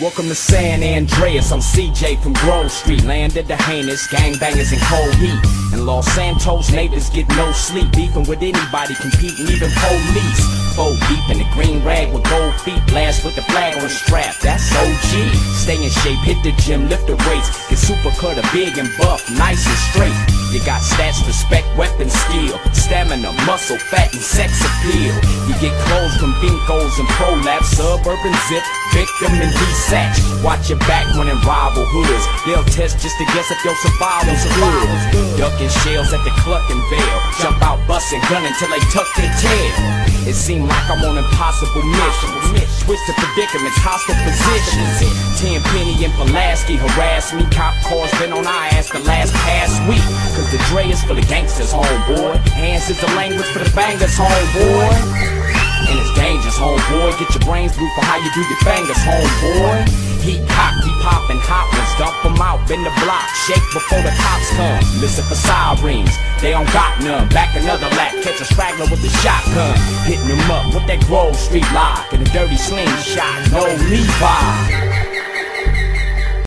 Welcome to San Andreas, I'm CJ from Grove Street. Landed the heinous gangbangers in cold heat. In Los Santos, neighbors get no sleep. Beefing with anybody, competing, even police. Four deep in the green rag with gold feet. Blast with the flag on the strap, that's OG Stay in shape, hit the gym, lift the weights. Get super cutter, big and buff, nice and straight. You got stats, respect, weapons, skill Stamina, muscle, fat, and sex appeal You get clothes from Bincos and ProLaps Suburban zip, victim and decent Watch your back when in rival hoods. They'll test just to guess if your survival's good. Ducking shells at the Cluckin' Bell. Jump out, busting, gun until they tuck their tail. It seemed like I'm on impossible missions. Switch to predicaments, hostile positions. Tenpenny and Pulaski harass me. Cop cars been on our ass the last past week. The Dre is for the gangsters, homeboy. Hands is the language for the bangers, homeboy. And it's dangerous, homeboy. Get your brains blue for how you do your fingers, homeboy. Heat hot, we poppin' ones, dump them out, bend the block, shake before the cops come. Listen for sirens, they don't got none. Back another lap, catch a straggler with a shotgun. Hitting them up with that Grove Street lock and a dirty slingshot, no Levi.